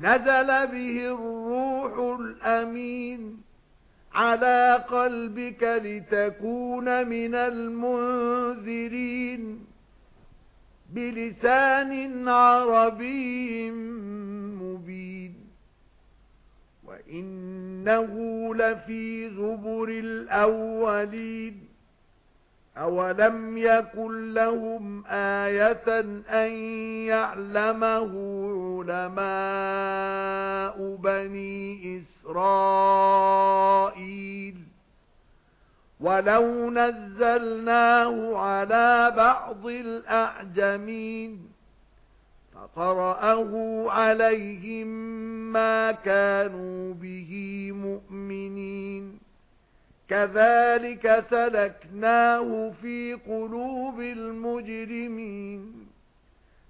نَزَلَ بِهِ الرُّوحُ الْأَمِينُ عَلَى قَلْبِكَ لِتَكُونَ مِنَ الْمُنذِرِينَ بِلِسَانٍ عَرَبِيٍّ مُبِينٍ. وَإِنَّهُ لَفِي زُبُرِ الْأَوَّلِينَ. أَوَلَمْ يَكُنْ لَهُمْ آيَةً أَن يَعْلَمَهُ عُلَمَاءُ بَنِي إِسْرَائِيلَ وَلَوْ نَزَّلْنَاهُ عَلَى بَعْضِ الْأَعْجَمِينَ فَقَرَأَهُ عَلَيْهِمْ مَا كَانُوا بِهِ مُؤْمِنِينَ كَذَلِكَ سَلَكْنَاهُ فِي قُلُوبِ الْمُجْرِمِينَ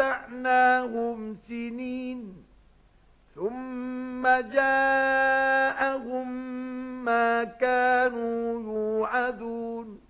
مَّتَّعْنَاهُمْ سِنِينَ ثُمَّ جَاءَهُم مَّا كَانُوا يُوعَدُونَ